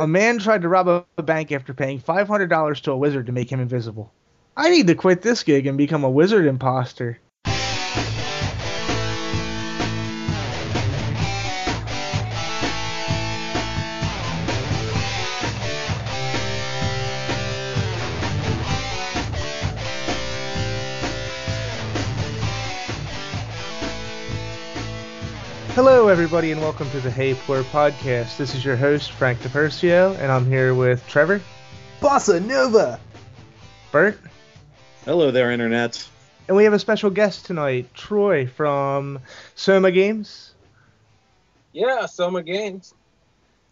A man tried to rob a bank after paying $500 to a wizard to make him invisible. I need to quit this gig and become a wizard imposter. Everybody, and welcome to the Hey Poor podcast. This is your host, Frank DePercio, and I'm here with Trevor, Bossa Nova. Bert, Hello there, Internet. and we have a special guest tonight, Troy from Soma Games. Yeah, Soma Games.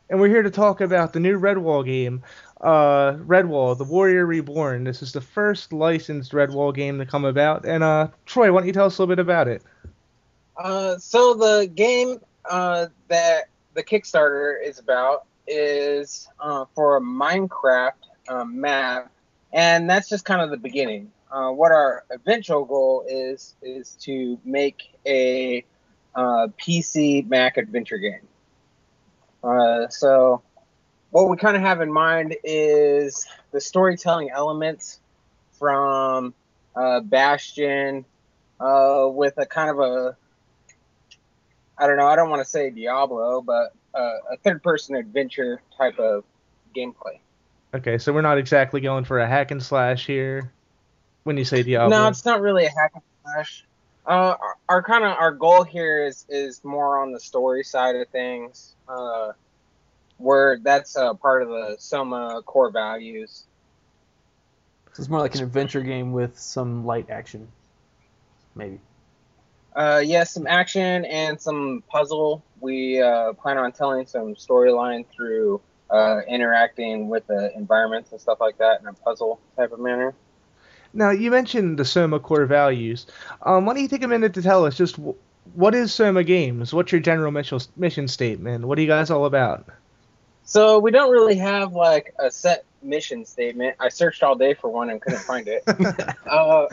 And we're here to talk about the new Redwall game, uh, Redwall, The Warrior Reborn. This is the first licensed Redwall game to come about. And, uh, Troy, why don't you tell us a little bit about it? Uh, so the game uh, that the Kickstarter is about is uh, for a Minecraft um, map, and that's just kind of the beginning. Uh, what our eventual goal is is to make a uh, PC Mac adventure game. Uh, so what we kind of have in mind is the storytelling elements from uh, Bastion uh, with a kind of a I don't know. I don't want to say Diablo, but uh, a third-person adventure type of gameplay. Okay, so we're not exactly going for a hack and slash here when you say Diablo. No, it's not really a hack and slash. Uh, our, our kind of our goal here is is more on the story side of things, uh, where that's a part of the Soma core values. So it's more like an adventure game with some light action, maybe. Uh, yeah, some action and some puzzle. We uh, plan on telling some storyline through uh, interacting with the environments and stuff like that in a puzzle type of manner. Now, you mentioned the Soma core values. Um, why don't you take a minute to tell us just w- what is Soma Games? What's your general mission, mission statement? What are you guys all about? So we don't really have like a set mission statement. I searched all day for one and couldn't find it. uh,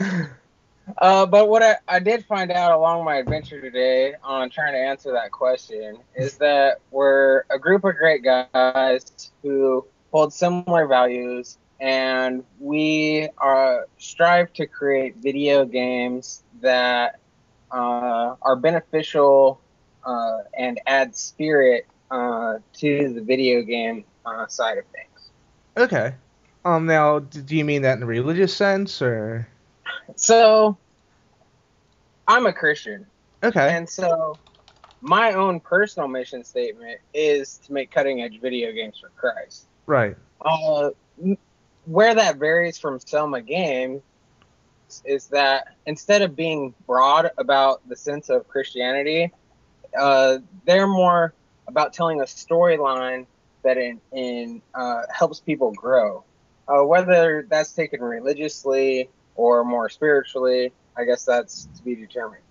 uh, but what I, I did find out along my adventure today on trying to answer that question is that we're a group of great guys who hold similar values and we are strive to create video games that uh, are beneficial uh, and add spirit uh, to the video game uh, side of things. Okay. Um. Now, do you mean that in a religious sense, or So, I'm a Christian, okay? and so my own personal mission statement is to make cutting edge video games for Christ. right. Uh, where that varies from Soma Game is that instead of being broad about the sense of Christianity, uh, they're more about telling a storyline that in, in uh, helps people grow. Uh, whether that's taken religiously or more spiritually, I guess that's to be determined.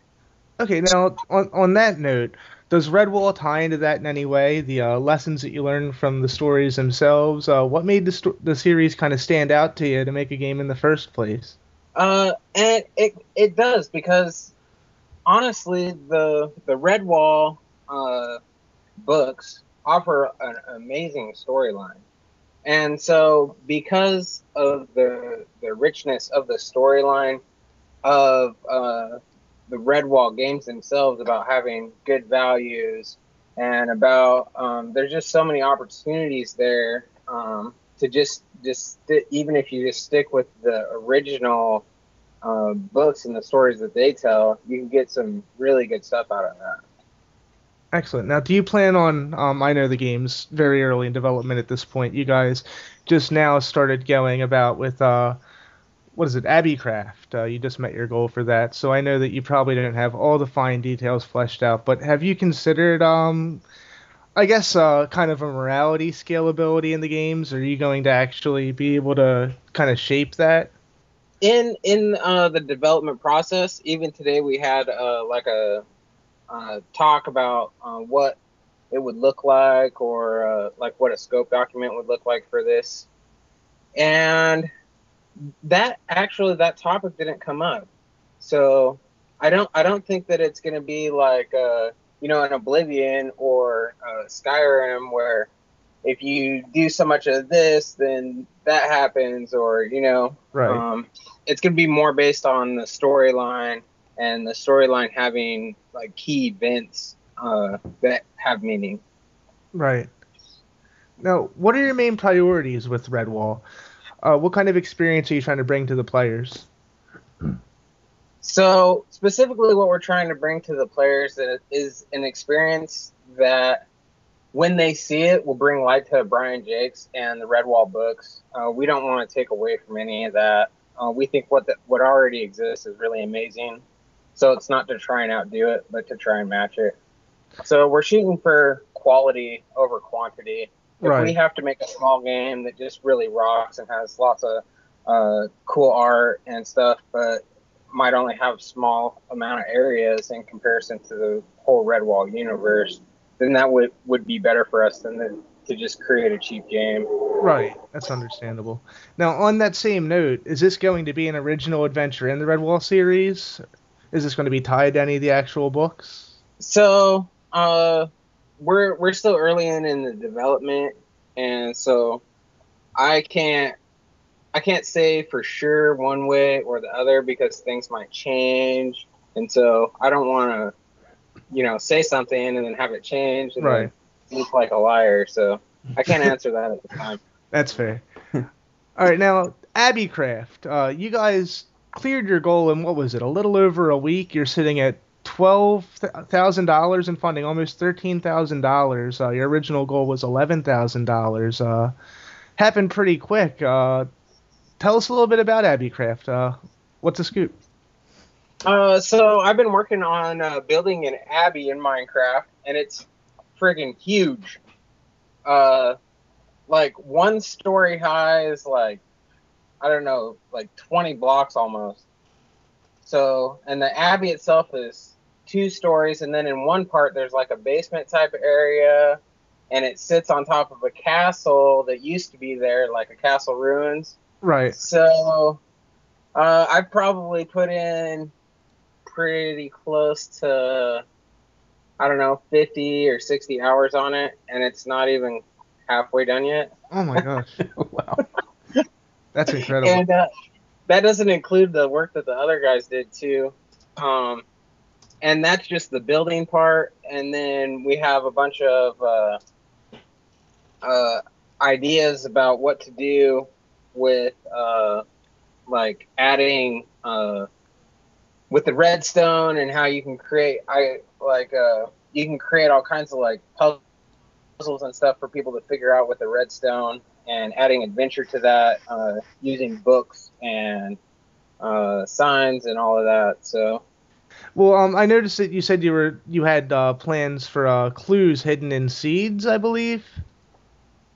Okay. Now, on on that note, does Redwall tie into that in any way? The uh, lessons that you learned from the stories themselves. Uh, what made the sto- the series kind of stand out to you to make a game in the first place? Uh, and it it does because honestly, the the Redwall uh, books offer an amazing storyline, and so because of the the richness of the storyline of uh, the Redwall games themselves about having good values and about um, there's just so many opportunities there um, to just just sti- even if you just stick with the original uh, books and the stories that they tell, you can get some really good stuff out of that. Excellent. Now, do you plan on? Um, I know the game's very early in development at this point. You guys just now started going about with uh, what is it, Abbeycraft? Uh, you just met your goal for that, so I know that you probably didn't have all the fine details fleshed out. But have you considered, um, I guess, uh, kind of a morality scalability in the games? Are you going to actually be able to kind of shape that? In in uh, the development process, even today we had uh, like a uh, talk about uh, what it would look like, or uh, like what a scope document would look like for this, and that actually that topic didn't come up. So I don't I don't think that it's gonna be like uh, you know an Oblivion or uh, Skyrim where if you do so much of this, then that happens, or you know, Right. um, it's gonna be more based on the storyline and the storyline having like key events uh, that have meaning. Right. Now, what are your main priorities with Redwall? Uh, what kind of experience are you trying to bring to the players? So specifically, what we're trying to bring to the players is- is an experience that, when they see it, will bring light to Brian Jacques and the Redwall books. Uh, we don't want to take away from any of that. Uh, we think what the, what already exists is really amazing. So it's not to try and outdo it, but to try and match it. So we're shooting for quality over quantity. If we have to make a small game that just really rocks and has lots of uh, cool art and stuff, but might only have small amount of areas in comparison to the whole Redwall universe, then that would, would be better for us than to, to just create a cheap game. Right. That's understandable. Now, on that same note, is this going to be an original adventure in the Redwall series? Is this going to be tied to any of the actual books? So uh, we're we're still early in in the development, and so I can't I can't say for sure one way or the other because things might change, and so I don't want to you know say something and then have it change and Right. look like a liar. So I can't answer that at the time. That's fair. All right, now Abbeycraft, uh, you guys cleared your goal in what was it? A little over a week. You're sitting at twelve thousand dollars in funding, almost thirteen thousand dollars. Uh, your original goal was eleven thousand dollars. Uh, happened pretty quick. Uh, tell us a little bit about Abbeycraft. Uh, what's the scoop? Uh, so I've been working on uh, building an abbey in Minecraft, and it's friggin' huge. Like one story high is like I don't know, like 20 blocks almost. So, and the abbey itself is two stories, and then in one part there's like a basement type area, and it sits on top of a castle that used to be there, like a castle ruins. Right. So, uh, I probably put in pretty close to, I don't know, 50 or 60 hours on it, and it's not even halfway done yet. Oh my gosh, wow. That's incredible. And uh, that doesn't include the work that the other guys did too. Um, and that's just the building part. And then we have a bunch of uh, uh, ideas about what to do with uh, like adding uh, with the redstone and how you can create I like uh, you can create all kinds of like puzzles and stuff for people to figure out with the redstone and adding adventure to that uh, using books and uh, signs and all of that. So Well, um, I noticed that you said you were you had uh, plans for uh, clues hidden in seeds, I believe.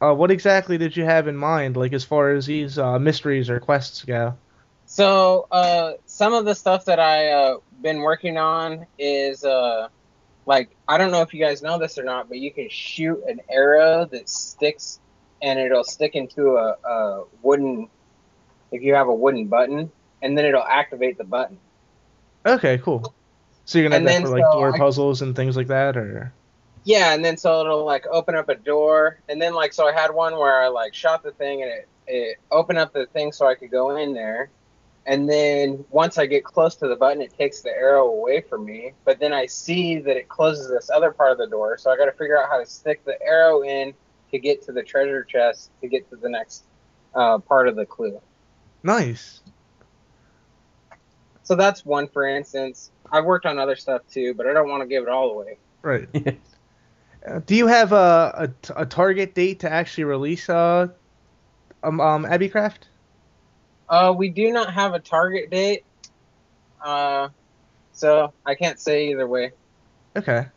Uh, what exactly did you have in mind, like as far as these uh, mysteries or quests go? So uh, some of the stuff that I uh, been working on is uh, like I don't know if you guys know this or not, but you can shoot an arrow that sticks and it'll stick into a, a wooden if you have a wooden button, and then it'll activate the button. Okay, cool. So you're gonna have that for like so door I- puzzles and things like that, or Yeah, and then so it'll like open up a door, and then like so I had one where I like shot the thing and it it opened up the thing so I could go in there, and then once I get close to the button, it takes the arrow away from me. But then I see that it closes this other part of the door, so I got to figure out how to stick the arrow in to get to the treasure chest to get to the next uh, part of the clue. nice. So that's one, for instance. I've worked on other stuff too, but I don't want to give it all away. Right. Uh, do you have a, a, a target date to actually release uh um, um Abbeycraft? Uh, we do not have a target date, uh, so I can't say either way. Okay.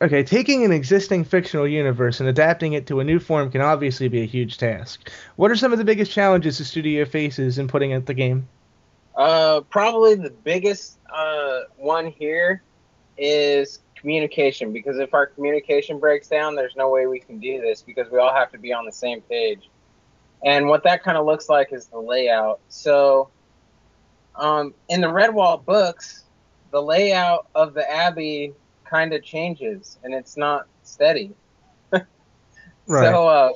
Okay, taking an existing fictional universe and adapting it to a new form can obviously be a huge task. What are some of the biggest challenges the studio faces in putting out the game? Uh, probably the biggest uh, one here is communication because if our communication breaks down, there's no way we can do this because we all have to be on the same page. And what that kind of looks like is the layout. So, um, in the Redwall books, the layout of the Abbey kind of changes and it's not steady. Right. So uh,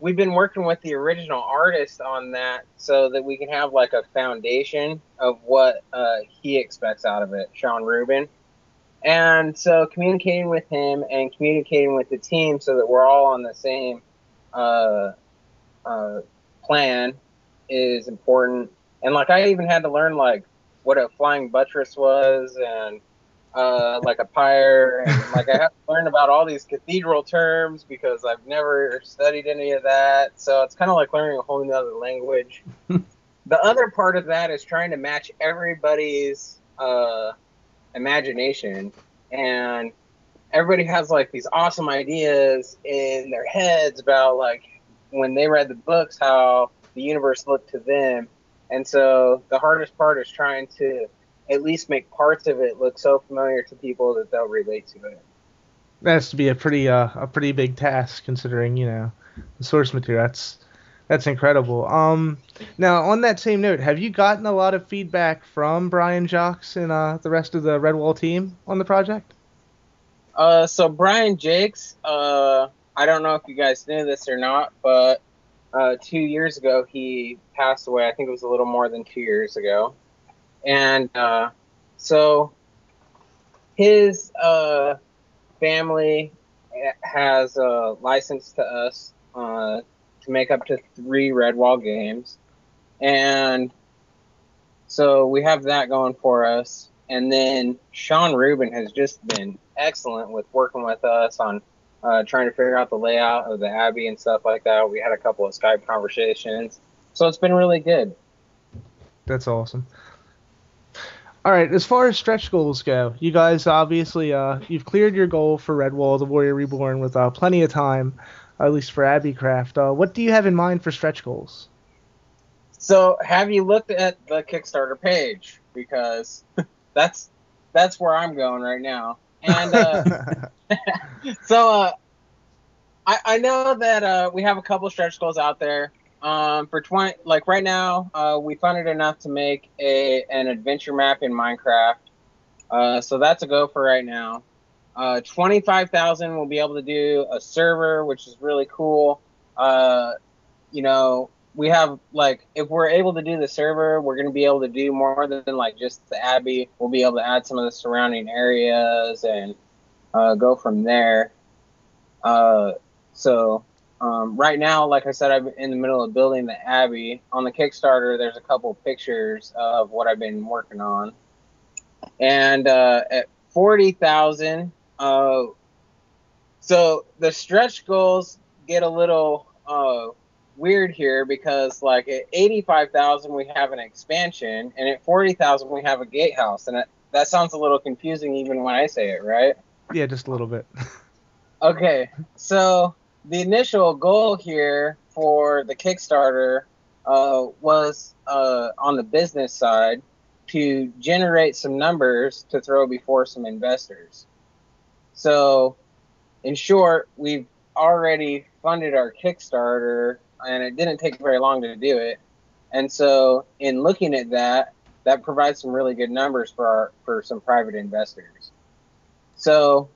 we've been working with the original artist on that so that we can have like a foundation of what uh, he expects out of it, Sean Rubin. And so communicating with him and communicating with the team so that we're all on the same uh, uh, plan is important. And like I even had to learn like what a flying buttress was and uh, like a spire and like I have to learn about all these cathedral terms because I've never studied any of that. So it's kind of like learning a whole other language. the other part of that is trying to match everybody's uh, imagination and everybody has like these awesome ideas in their heads about like when they read the books how the universe looked to them and so the hardest part is trying to at least make parts of it look so familiar to people that they'll relate to it That has to be a pretty uh, a pretty big task considering you know the source material. That's that's incredible. Um, now on that same note, have you gotten a lot of feedback from Brian Jacques and uh, the rest of the Redwall team on the project? Uh, so Brian Jacques, uh, I don't know if you guys knew this or not, but uh, two years ago he passed away. I think it was a little more than two years ago, and uh, so his uh, family has a license to us uh, to make up to three Redwall games, and so we have that going for us. And then Sean Rubin has just been excellent with working with us on uh, trying to figure out the layout of the Abbey and stuff like that. We had a couple of Skype conversations, so it's been really good. That's awesome. All right, as far as stretch goals go, you guys obviously uh, you've cleared your goal for Redwall, the Warrior Reborn, with uh, plenty of time, at least for Abbeycraft. Uh, what do you have in mind for stretch goals? So, have you looked at the Kickstarter page? Because that's that's where I'm going right now. And uh, so, uh, I I know that uh, we have a couple stretch goals out there. Um, for 20, like right now, uh, we funded enough to make a an adventure map in Minecraft. Uh, so that's a go for right now. Uh, 25,000 we'll be able to do a server, which is really cool. Uh, you know, we have like if we're able to do the server, we're going to be able to do more than like just the Abbey. We'll be able to add some of the surrounding areas and uh, go from there. Uh, so um, right now, like I said, I'm in the middle of building the Abbey. On the Kickstarter, there's a couple pictures of what I've been working on. And uh, at 40,000, uh, so the stretch goals get a little uh, weird here because, like, at 85,000, we have an expansion, and at 40,000, we have a gatehouse. And it, that sounds a little confusing even when I say it, right? yeah, just a little bit. Okay, so the initial goal here for the Kickstarter uh, was uh, on the business side to generate some numbers to throw before some investors. So, in short, we've already funded our Kickstarter, and it didn't take very long to do it. And so, in looking at that, that provides some really good numbers for our for some private investors. So,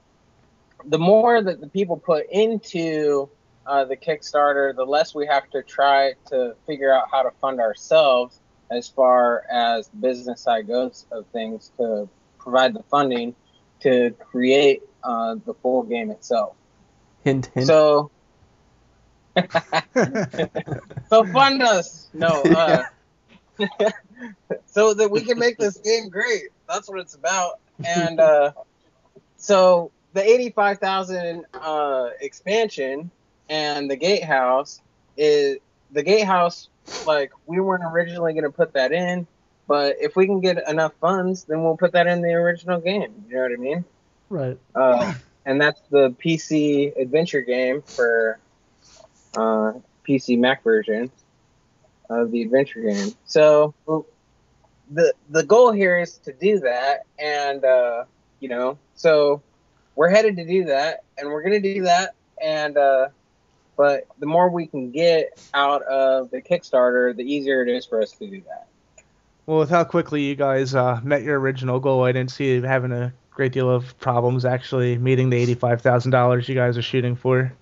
the more that the people put into uh, the Kickstarter, the less we have to try to figure out how to fund ourselves as far as the business side goes of things to provide the funding to create uh, the full game itself. Hint, hint. So, so fund us. No, uh, so that we can make this game great. That's what it's about. And uh, so the 85,000 uh, expansion and the gatehouse is the gatehouse. Like we weren't originally going to put that in, but if we can get enough funds, then we'll put that in the original game. You know what I mean? right. Uh, and that's the PC adventure game for uh, PC Mac version of the adventure game. So the the goal here is to do that, and uh, you know, so we're headed to do that, and we're gonna do that, and uh, but the more we can get out of the Kickstarter, the easier it is for us to do that. Well, with how quickly you guys uh, met your original goal, I didn't see you having a great deal of problems actually meeting the eighty-five thousand dollars you guys are shooting for.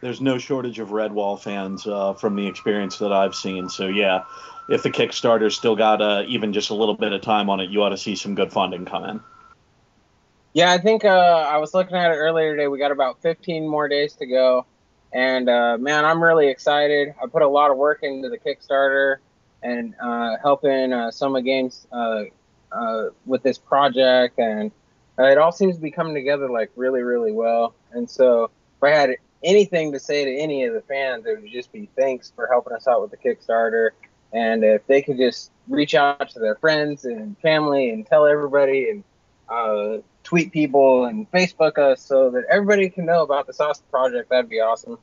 there's no shortage of Redwall fans uh, from the experience that I've seen. So yeah, if the Kickstarter's still got uh, even just a little bit of time on it, you ought to see some good funding come in. Yeah, I think uh, I was looking at it earlier today. We got about 15 more days to go, and uh, man, I'm really excited. I put a lot of work into the Kickstarter and uh, helping uh, Soma Games uh, uh, with this project, and uh, it all seems to be coming together like really, really well. And so, if I had anything to say to any of the fans, it would just be thanks for helping us out with the Kickstarter. And if they could just reach out to their friends and family and tell everybody and uh, tweet people and Facebook us so that everybody can know about the Sauce Project, that'd be awesome.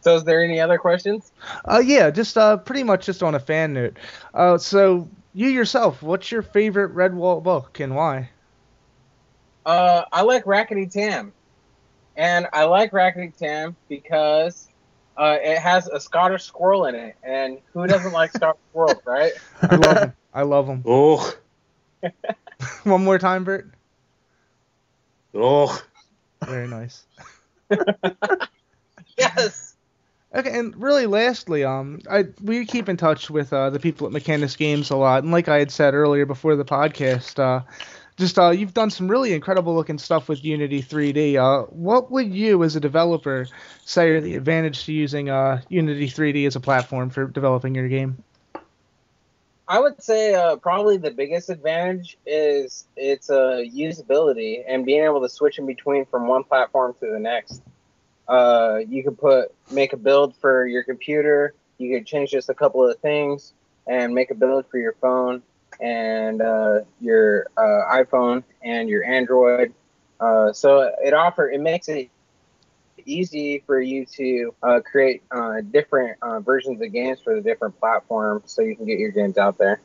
So, is there any other questions? Uh, yeah, just uh, pretty much just on a fan note. Uh, so you yourself, what's your favorite Redwall book and why? Uh, I like Rackety Tam, and I like Rackety Tam because uh, it has a Scottish squirrel in it, and who doesn't like Scottish squirrels, right? I love them. I love them. Oh, One more time, Bert. oh. Very nice. yes. Okay, and really, lastly, um, I we keep in touch with uh, the people at Mechanus Games a lot, and like I had said earlier before the podcast, uh, just uh, you've done some really incredible looking stuff with Unity 3D. Uh, what would you, as a developer, say are the advantage to using uh, Unity 3D as a platform for developing your game? I would say uh, probably the biggest advantage is its uh, usability and being able to switch in between from one platform to the next. Uh, you can put make a build for your computer. You can change just a couple of things and make a build for your phone and uh, your uh, iPhone and your Android. Uh, so it offer it makes it easy for you to uh, create uh, different uh, versions of games for the different platforms, so you can get your games out there.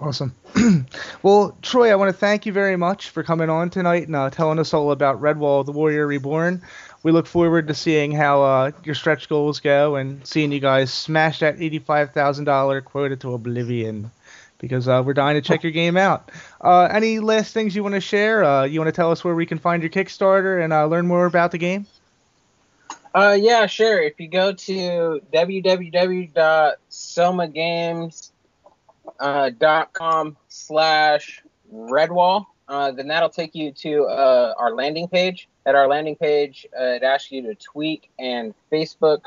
Awesome. well, Troy, I want to thank you very much for coming on tonight and uh, telling us all about Redwall, the Warrior Reborn. We look forward to seeing how uh, your stretch goals go and seeing you guys smash that $85,000 quota to oblivion because uh, we're dying to check your game out. Uh, any last things you want to share? Uh, you want to tell us where we can find your Kickstarter and uh, learn more about the game? Uh, yeah, sure. If you go to www.somagames.com slash redwall, uh, then that'll take you to uh, our landing page. At our landing page, uh, it asks you to tweet and Facebook,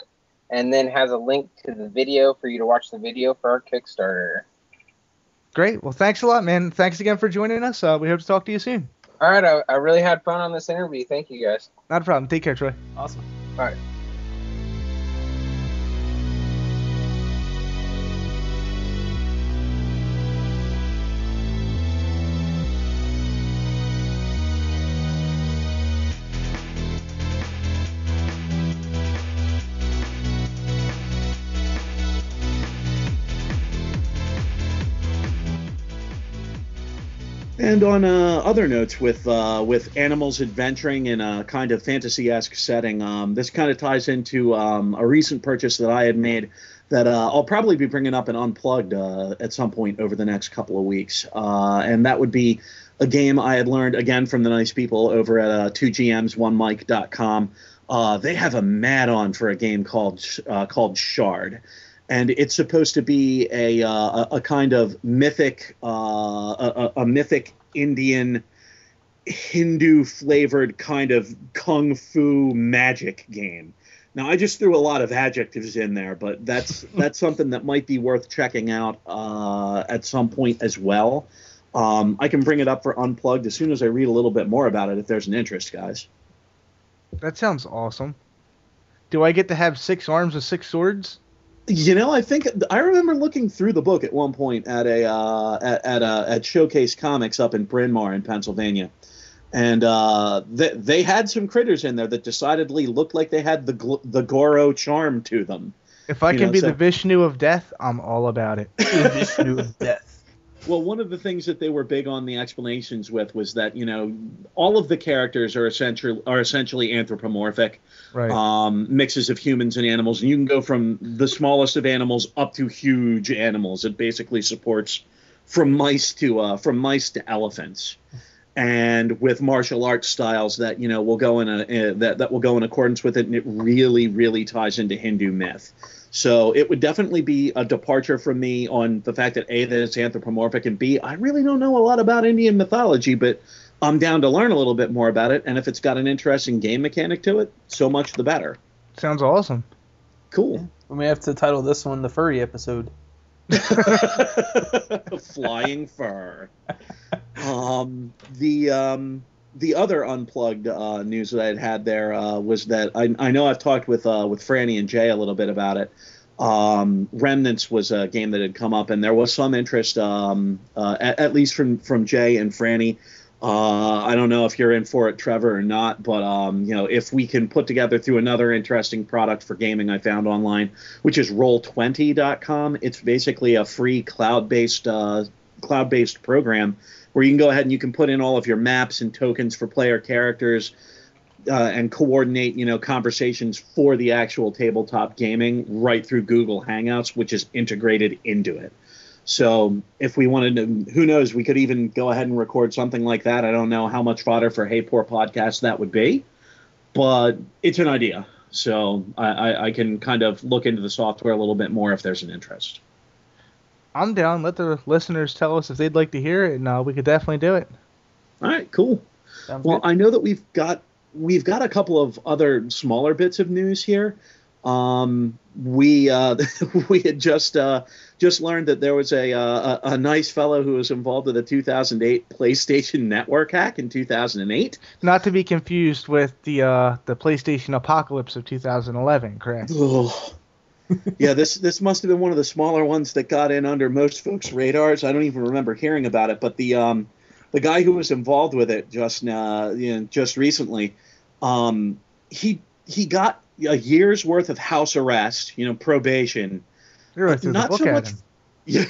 and then has a link to the video for you to watch the video for our Kickstarter. Great. Well, thanks a lot, man. Thanks again for joining us. Uh, we hope to talk to you soon. All right, I, I really had fun on this interview. Thank you, guys. Not a problem. Take care, Troy. Awesome. All right. And on uh, other notes, with uh, with animals adventuring in a kind of fantasy-esque setting, um, this kind of ties into um, a recent purchase that I had made that uh, I'll probably be bringing up and unplugged uh, at some point over the next couple of weeks, uh, and that would be a game I had learned again from the nice people over at uh, 2gms1mic.com. Uh, they have a mad on for a game called called Shard and it's supposed to be a uh, a, a kind of mythic uh, a, a mythic Indian Hindu flavored kind of kung fu magic game. Now I just threw a lot of adjectives in there, but that's that's something that might be worth checking out uh, at some point as well. Um, I can bring it up for unplugged as soon as I read a little bit more about it if there's an interest, guys. That sounds awesome. Do I get to have six arms with six swords? You know, I think I remember looking through the book at one point at a uh, at at, a, at Showcase Comics up in Bryn Mawr in Pennsylvania, and uh, they they had some critters in there that decidedly looked like they had the gl- the Goro charm to them. If I You can know, be so- the Vishnu of death, I'm all about it. Vishnu of death. Well, one of the things that they were big on the explanations with was that you know all of the characters are essentially are essentially anthropomorphic. Right. um, mixes of humans and animals, and you can go from the smallest of animals up to huge animals. It basically supports from mice to uh, from mice to elephants, and with martial arts styles that you know will go in a uh, that that will go in accordance with it, and it really really ties into Hindu myth. So it would definitely be a departure from me on the fact that a that it's anthropomorphic and b I really don't know a lot about Indian mythology, but I'm down to learn a little bit more about it. And if it's got an interesting game mechanic to it, so much the better. Sounds awesome. Cool. We may have to title this one the furry episode. Flying fur. Um, the um, the other unplugged uh, news that I'd had there uh, was that I, I know I've talked with uh, with Franny and Jay a little bit about it. Um, Remnants was a game that had come up, and there was some interest, um, uh, at, at, least from from Jay and Franny. Uh, I don't know if you're in for it, Trevor, or not, but um, you know, if we can put together through another interesting product for gaming I found online, which is Roll20.com. It's basically a free cloud-based uh, cloud-based program where you can go ahead and you can put in all of your maps and tokens for player characters uh, and coordinate, you know, conversations for the actual tabletop gaming right through Google Hangouts, which is integrated into it. So if we wanted to, who knows, we could even go ahead and record something like that. I don't know how much fodder for Hey Poor podcast that would be, but it's an idea. So I, I, I can kind of look into the software a little bit more if there's an interest. I'm down. Let the listeners tell us if they'd like to hear it, and uh, we could definitely do it. All right, cool. Sounds well, good. I know that we've got we've got a couple of other smaller bits of news here. Um, we uh, we had just uh, just learned that there was a, uh, a, a nice fellow who was involved with a 2008 PlayStation Network hack in 2008. Not to be confused with the uh, the PlayStation Apocalypse of 2011, correct? yeah, this this must have been one of the smaller ones that got in under most folks' radars. I don't even remember hearing about it, but the um, the guy who was involved with it just uh, you know, just recently, um, he he got a year's worth of house arrest, you know, probation. Not so much. Yeah.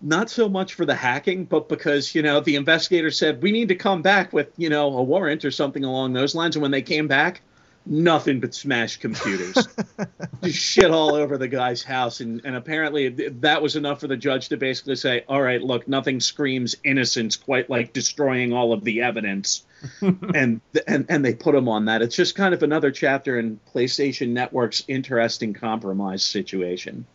not so much for the hacking, but because you know the investigator said we need to come back with you know a warrant or something along those lines, and when they came back, nothing but smashed computers. Just shit all over the guy's house. And, and apparently that was enough for the judge to basically say, all right, look, nothing screams innocence quite like destroying all of the evidence. and, and, and they put him on that. It's just kind of another chapter in PlayStation Network's interesting compromise situation.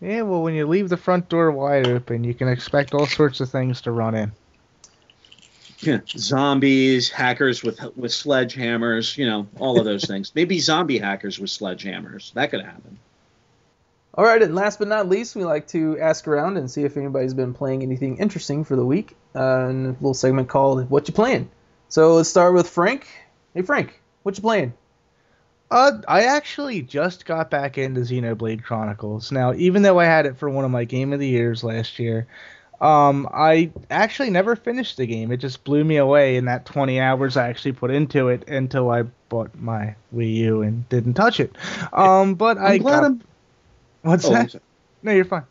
Yeah, well, when you leave the front door wide open, you can expect all sorts of things to run in yeah, zombies, hackers with with sledgehammers, you know, all of those things. Maybe zombie hackers with sledgehammers. That could happen. All right, and last but not least, we like to ask around and see if anybody's been playing anything interesting for the week. Uh, in a little segment called "What You Playing." So let's start with Frank. Hey Frank, what you playing? Uh, I actually just got back into Xenoblade Chronicles. Now, even though I had it for one of my Game of the Years last year, um, I actually never finished the game. It just blew me away in that 20 hours I actually put into it until I bought my Wii U and didn't touch it. Um, but I'm I glad got... I'm... What's oh, that? No, you're fine.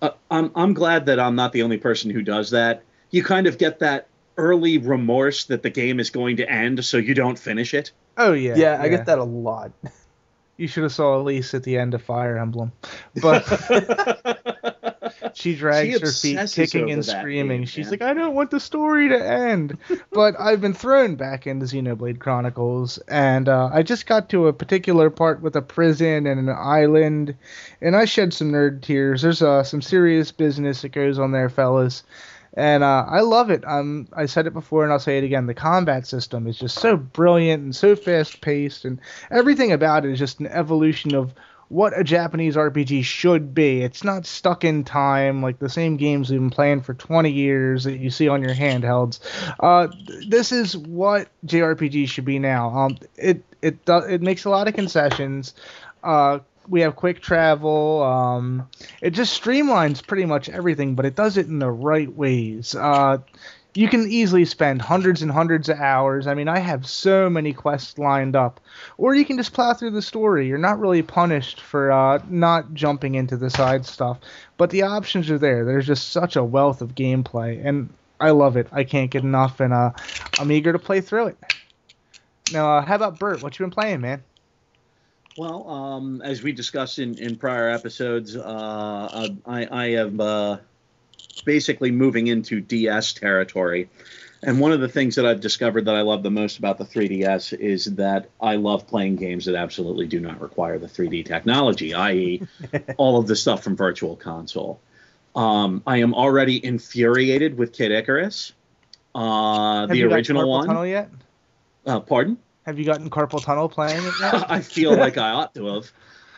Uh, I'm I'm glad that I'm not the only person who does that. You kind of get that early remorse that the game is going to end, so you don't finish it. Oh yeah. Yeah, yeah. I get that a lot. You should have saw Elise at the end of Fire Emblem, but she drags she her feet kicking and screaming. Game, She's man. like, I don't want the story to end. but I've been thrown back into Xenoblade Chronicles, and uh, I just got to a particular part with a prison and an island, and I shed some nerd tears. There's uh, some serious business that goes on there, fellas and uh, I love it. Um, I said it before, and I'll say it again. The combat system is just so brilliant and so fast paced, and everything about it is just an evolution of what a Japanese RPG should be. It's not stuck in time like the same games we've been playing for 20 years that you see on your handhelds. Uh, this is what JRPG should be now. Um, it it does it makes a lot of concessions. Uh, we have quick travel. Um, it just streamlines pretty much everything, but it does it in the right ways. Uh, you can easily spend hundreds and hundreds of hours. I mean, I have so many quests lined up. Or you can just plow through the story. You're not really punished for uh, not jumping into the side stuff. But the options are there. There's just such a wealth of gameplay, and I love it. I can't get enough, and uh, I'm eager to play through it. Now, uh, how about Bert? What you been playing, man? Well, um, as we discussed in, in prior episodes, uh, I, I have uh, basically moving into DS territory. And one of the things that I've discovered that I love the most about the 3DS is that I love playing games that absolutely do not require the 3D technology, i.e., all of the stuff from Virtual Console. Um, I am already infuriated with Kid Icarus, uh, Have the original one. Tunnel yet? Uh, pardon? Have you gotten carpal tunnel playing it yet? I feel like I ought to have.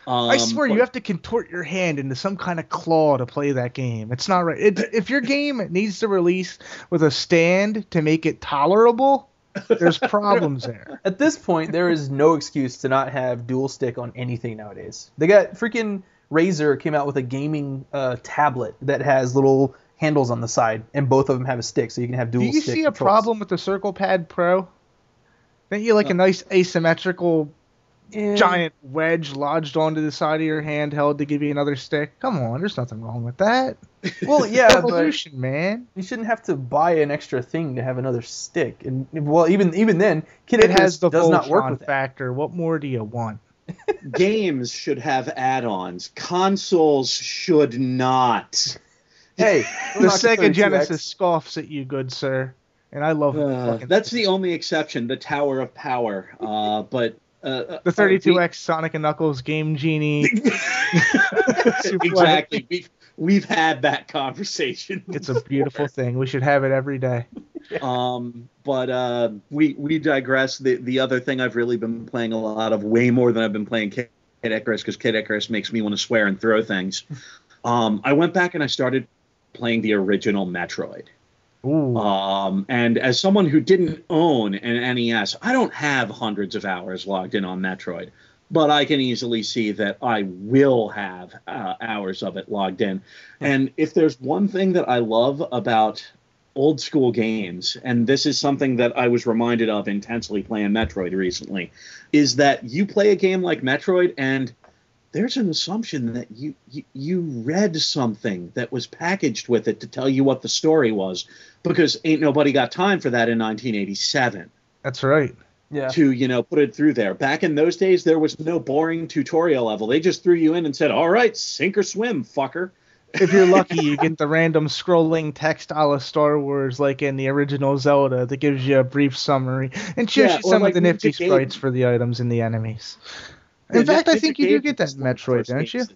Um, I swear but- you have to contort your hand into some kind of claw to play that game. It's not right. It, if your game needs to release with a stand to make it tolerable, there's problems there. At this point, there is no excuse to not have dual stick on anything nowadays. They got freaking Razer came out with a gaming uh, tablet that has little handles on the side, and both of them have a stick, so you can have dual Do you see a controls. problem with the Circle Pad Pro? Don't you like a nice asymmetrical Yeah. giant wedge lodged onto the side of your handheld to give you another stick? Come on, there's nothing wrong with that. Well, yeah, but Evolution, man. you shouldn't have to buy an extra thing to have another stick. And well, even even then, Kid It has the does not work Voltron with that. factor. What more do you want? games should have add-ons. Consoles should not. Hey, The Unlock Sega Genesis scoffs at you, good sir. And I love Uh, that's the only exception, the Tower of Power. Uh, but uh, the 32X Sonic and Knuckles Game Genie. exactly. We've we've had that conversation. It's a beautiful thing. We should have it every day. Um, but uh, we we digress. The the other thing I've really been playing a lot of, way more than I've been playing Kid Icarus, because Kid Icarus makes me want to swear and throw things. Um, I went back and I started playing the original Metroid. Um, and as someone who didn't own an NES, I don't have hundreds of hours logged in on Metroid, but I can easily see that I will have uh, hours of it logged in. And if there's one thing that I love about old school games, and this is something that I was reminded of intensely playing Metroid recently, is that you play a game like Metroid and there's an assumption that you, you you read something that was packaged with it to tell you what the story was because ain't nobody got time for that in 1987 That's right. Yeah. to you know put it through there back in those days there was no boring tutorial level they just threw you in and said all right sink or swim fucker If you're lucky, you get the random scrolling text a la Star Wars, like in the original Zelda, that gives you a brief summary and shows Yeah, you some like of the nifty Ninja Gaiden. sprites for the items and the enemies. In Yeah, fact, I think you do get that in one of the Metroid, don't you?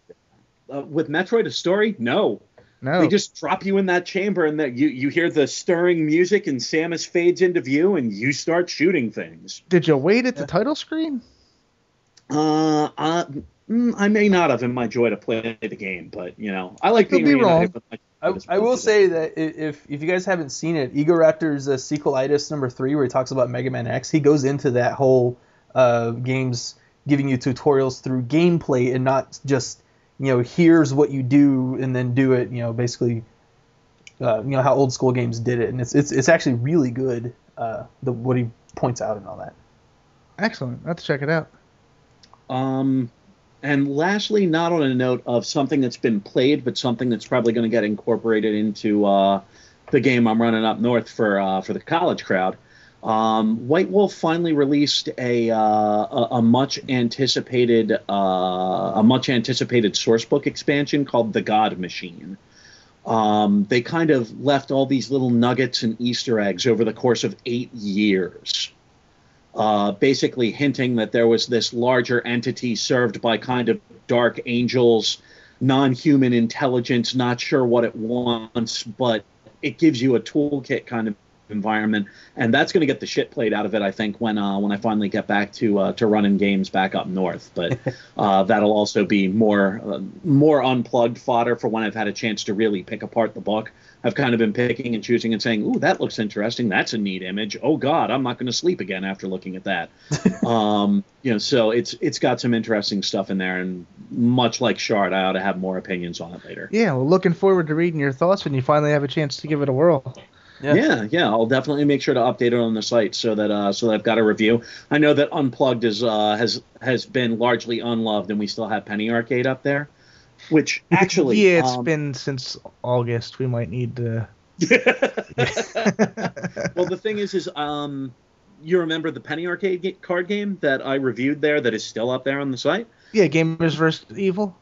uh, with Metroid a story? No. No. They just drop you in that chamber and that you, you hear the stirring music and Samus fades into view and you start shooting things. Did you wait at the Yeah. title screen? Uh, uh mm, I may not have in my joy to play the game, but you know, I like You'll being be wrong. reunited with my I, I will say that if if you guys haven't seen it, Ego Raptor's uh, sequelitis number three, where he talks about Mega Man X, he goes into that whole uh, games giving you tutorials through gameplay and not just you know here's what you do and then do it. You know, basically, uh, you know how old school games did it, and it's it's it's actually really good. Uh, the what he points out and all that. Excellent. Let's check it out. Um, and lastly, not on a note of something that's been played, but something that's probably going to get incorporated into uh, the game I'm running up north for uh, for the college crowd. Um, White Wolf finally released a uh, a, a much anticipated uh, a much anticipated sourcebook expansion called The God Machine. Um, they kind of left all these little nuggets and Easter eggs over the course of eight years uh, basically hinting that there was this larger entity served by kind of dark angels, non human intelligence, not sure what it wants, but it gives you a toolkit kind of environment. And that's going to get the shit played out of it, I think, when uh, when I finally get back to uh, to running games back up north. But uh, that'll also be more uh, more unplugged fodder for when I've had a chance to really pick apart the book. I've kind of been picking and choosing and saying, "Ooh, that looks interesting. That's a neat image. Oh God, I'm not going to sleep again after looking at that." um, you know, so it's it's got some interesting stuff in there, and much like Shard, I ought to have more opinions on it later. Yeah, well, looking forward to reading your thoughts when you finally have a chance to give it a whirl. Yeah. Yeah, yeah, I'll definitely make sure to update it on the site so that uh, so that I've got a review. I know that Unplugged is uh, has has been largely unloved, and we still have Penny Arcade up there, which actually, yeah, it's um, been since August. We might need to. well, the thing is, is um, you remember the Penny Arcade ga- card game that I reviewed there that is still up there on the site? yeah, Gamers vs. Evil.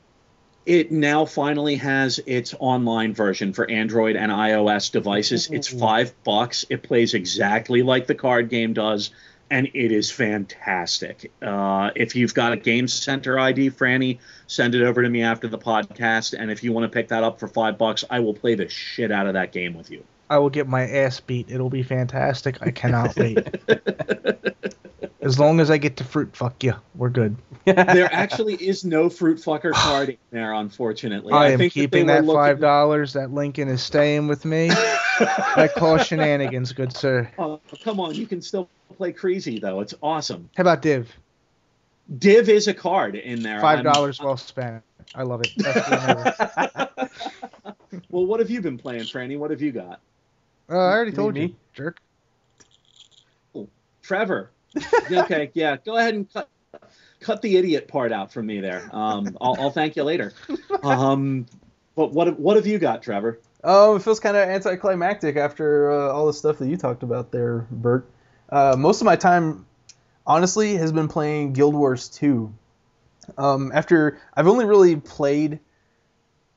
It now finally has its online version for Android and iOS devices. It's five bucks. It plays exactly like the card game does, and it is fantastic. Uh, if you've got a Game Center ID, Franny, send it over to me after the podcast. And if you want to pick that up for five bucks, I will play the shit out of that game with you. I will get my ass beat. It'll be fantastic. I cannot wait. as long as I get to fruit fuck you, we're good. There actually is no fruit fucker card in there, unfortunately. I, am think keeping that, that, they were looking- five dollars. That Lincoln is staying with me. I call shenanigans, good sir. Oh, come on, you can still play Crazy though. It's awesome. How about Div? Div is a card in there. Five dollars well spent. I love it. Best game ever. well, what have you been playing, Franny? What have you got? Uh, I already told mean you, me? jerk. Trevor. okay, yeah, go ahead and cut cut the idiot part out from me there. Um, I'll, I'll thank you later. Um, but what what have you got, Trevor? Oh, it feels kind of anticlimactic after uh, all the stuff that you talked about there, Bert. Uh, most of my time, honestly, has been playing Guild Wars 2. Um, after I've only really played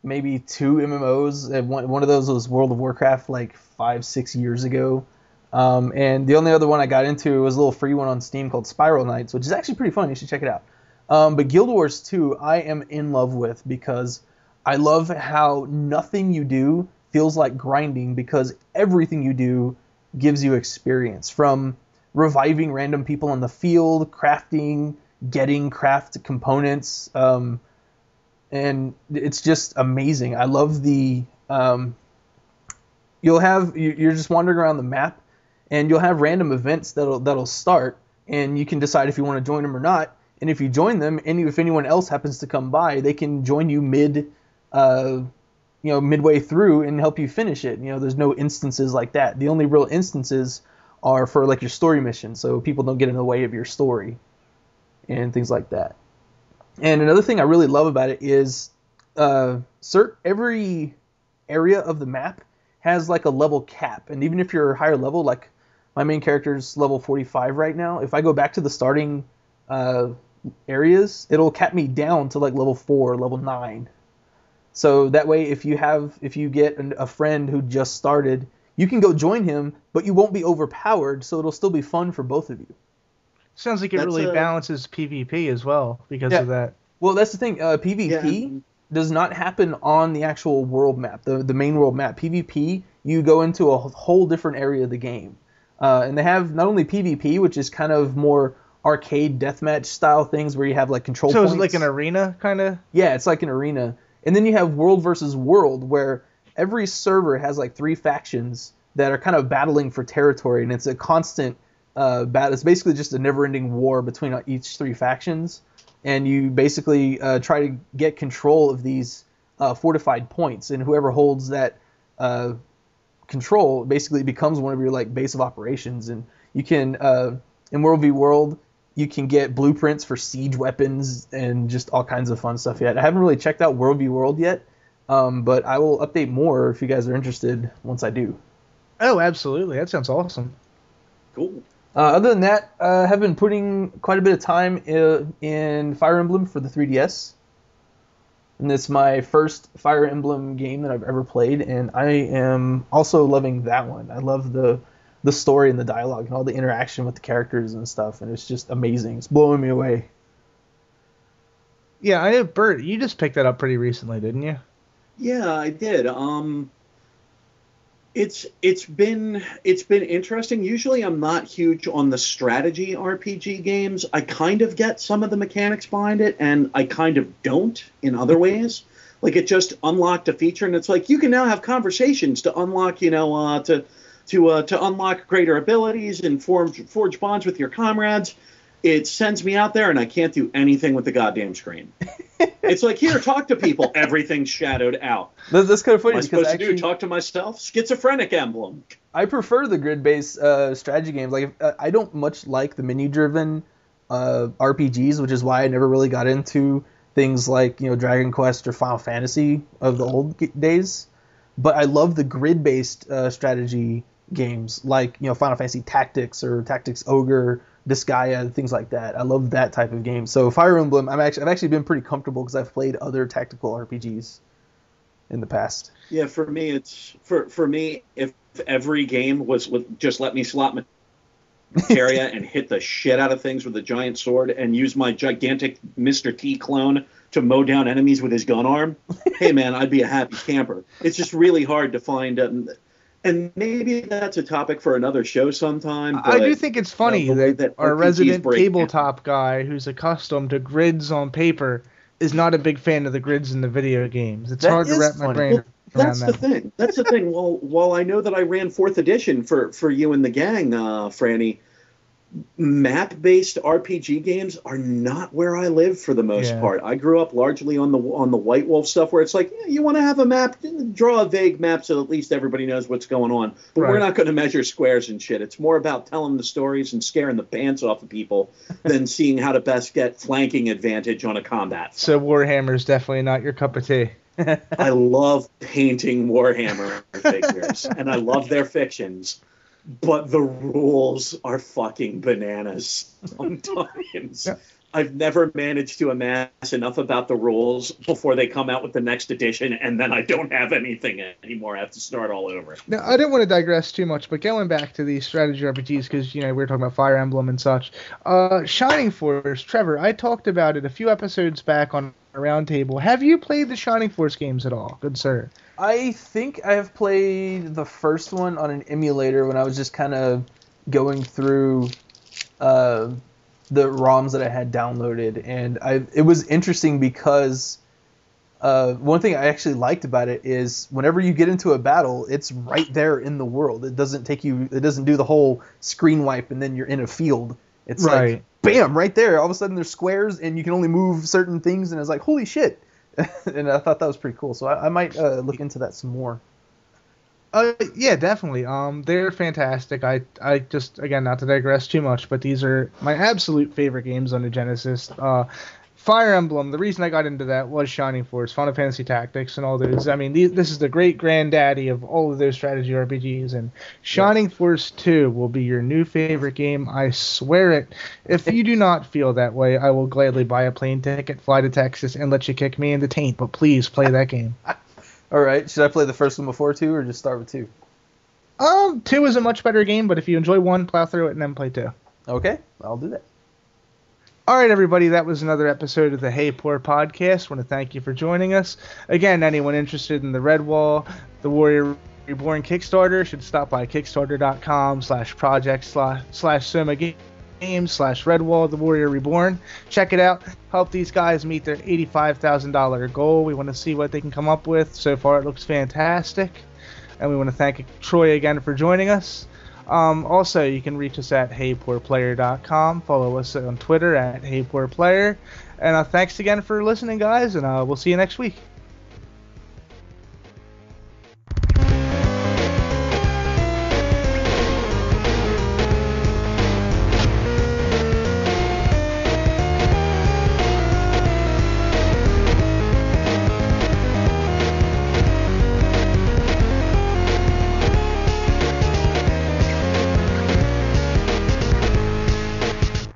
maybe two MMOs. One, one of those was World of Warcraft like five, six years ago. Um, and the only other one I got into was a little free one on Steam called Spiral Knights, which is actually pretty fun. You should check it out. Um, but Guild Wars 2, I am in love with because I love how nothing you do feels like grinding because everything you do gives you experience from reviving random people on the field, crafting, getting craft components, um, and it's just amazing. I love the um, you'll have you- you're just wandering around the map, and you'll have random events that'll that'll start, and you can decide if you want to join them or not. And if you join them, and if anyone else happens to come by, they can join you mid, uh, you know, midway through and help you finish it. You know, there's no instances like that. The only real instances are for like your story mission, so people don't get in the way of your story, and things like that. And another thing I really love about it is, uh, cert every area of the map has like a level cap, and even if you're higher level, like my main character's level 45 right now, if I go back to the starting uh, areas, it'll cap me down to like level four, level nine. So that way, if you have, if you get an, a friend who just started, you can go join him, but you won't be overpowered. So it'll still be fun for both of you. Sounds like it That's really a- balances PvP as well because Yeah. of that. Well, that's the thing. Uh, PvP Yeah. does not happen on the actual world map, the the main world map. PvP, you go into a whole different area of the game, uh, and they have not only PvP, which is kind of more arcade deathmatch style things where you have like control So points. is it like an arena kind of? Yeah, it's like an arena. And then you have world versus world, where every server has like three factions that are kind of battling for territory, and it's a constant uh, battle. It's basically just a never-ending war between uh, each three factions, and you basically uh, try to get control of these uh, fortified points, and whoever holds that uh, control basically becomes one of your like base of operations, and you can uh, in World v World you can get blueprints for siege weapons and just all kinds of fun stuff yet. I haven't really checked out World v World yet, um, but I will update more if you guys are interested once I do. Oh, absolutely. That sounds awesome. Cool. Uh, other than that, I uh, have been putting quite a bit of time in, in Fire Emblem for the 3DS. And it's my first Fire Emblem game that I've ever played, and I am also loving that one. I love the the story and the dialogue and all the interaction with the characters and stuff, and it's just amazing. It's blowing me away. Yeah, I know, Bert. You just picked that up pretty recently, didn't you? Yeah, I did. Um, it's it's been it's been interesting. Usually, I'm not huge on the strategy RPG games. I kind of get some of the mechanics behind it, and I kind of don't in other ways. Like it just unlocked a feature, and it's like you can now have conversations to unlock, you know, uh, to to uh, to unlock greater abilities and forge bonds with your comrades. It sends me out there, and I can't do anything with the goddamn screen. it's like here, talk to people. Everything's shadowed out. That- That's kind of What funny am I supposed to actually, do? Talk to myself? Schizophrenic emblem. I prefer the grid-based uh, strategy games. Like uh, I don't much like the menu-driven uh, RPGs, which is why I never really got into things like you know Dragon Quest or Final Fantasy of the old g- days. But I love the grid-based uh, strategy games, like you know Final Fantasy Tactics or Tactics Ogre, Disgaea, things like that. I love that type of game. So Fire Emblem, I'm actually I've actually been pretty comfortable because I've played other tactical RPGs in the past. Yeah, for me, it's for for me if every game was with just let me slot materia and hit the shit out of things with a giant sword and use my gigantic Mr. T clone to mow down enemies with his gun arm, hey man, I'd be a happy camper. It's just really hard to find. Um, and maybe that's a topic for another show sometime. I do think it's funny the way that, that our resident break down. tabletop guy, who's accustomed to grids on paper, is not a big fan of the grids in the video games. It's That hard to wrap my funny. brain Well, that's around the that. thing. That's the thing. While while I know that I ran fourth edition for for you and the gang, uh, Franny, map based RPG games are not where I live for the most Yeah. part. I grew up largely on the on the White Wolf stuff, where it's like yeah, you want to have a map, draw a vague map so at least everybody knows what's going on. But we're not going to measure squares and shit. It's more about telling the stories and scaring the pants off of people than seeing how to best get flanking advantage on a combat. So Warhammer is definitely not your cup of tea. I love painting Warhammer figures and I love their fictions, but the rules are fucking bananas sometimes. Yeah. I've never managed to amass enough about the rules before they come out with the next edition, and then I don't have anything anymore. I have to start all over. Now, I didn't want to digress too much, but going back to these strategy RPGs, because you know we were talking about Fire Emblem and such. Uh, Shining Force, Trevor, I talked about it a few episodes back on a roundtable. Have you played the Shining Force games at all, good sir? I think I have played the first one on an emulator when I was just kind of going through uh, the ROMs that I had downloaded, and I it was interesting because uh, one thing I actually liked about it is whenever you get into a battle, it's right there in the world. It doesn't take you. It doesn't do the whole screen wipe and then you're in a field. It's like bam, right there. All of a sudden there's squares and you can only move certain things, and it's like holy shit. and I thought that was pretty cool. So I, I might uh, look into that some more. Uh, yeah, definitely. Um, they're fantastic. I, I just again not to digress too much, but these are my absolute favorite games on the Genesis. Uh, Fire Emblem. The reason I got into that was Shining Force, Final Fantasy Tactics, and all those. I mean, these, this is the great granddaddy of all of those strategy RPGs, and Shining Force 2 will be your new favorite game. I swear it. If you do not feel that way, I will gladly buy a plane ticket, fly to Texas, and let you kick me in the taint. But please play that game. All right, should I play the first one before two, or just start with two? Um, two is a much better game, but if you enjoy one, plow through it and then play two. Okay, I'll do that. All right, everybody, that was another episode of the Hey Poor podcast. want to thank you for joining us. Again, anyone interested in the Redwall, the Warrior Reborn Kickstarter should stop by kickstarter.com slash project slash slash Soma Games slash Redwall, the Warrior Reborn. Check it out. Help these guys meet their $85,000 goal. We want to see what they can come up with. So far, it looks fantastic. And we want to thank Troy again for joining us. Um, also, you can reach us at heypoorplayer.com. Follow us on Twitter at heypoorplayer. And uh, thanks again for listening, guys, and uh, we'll see you next week.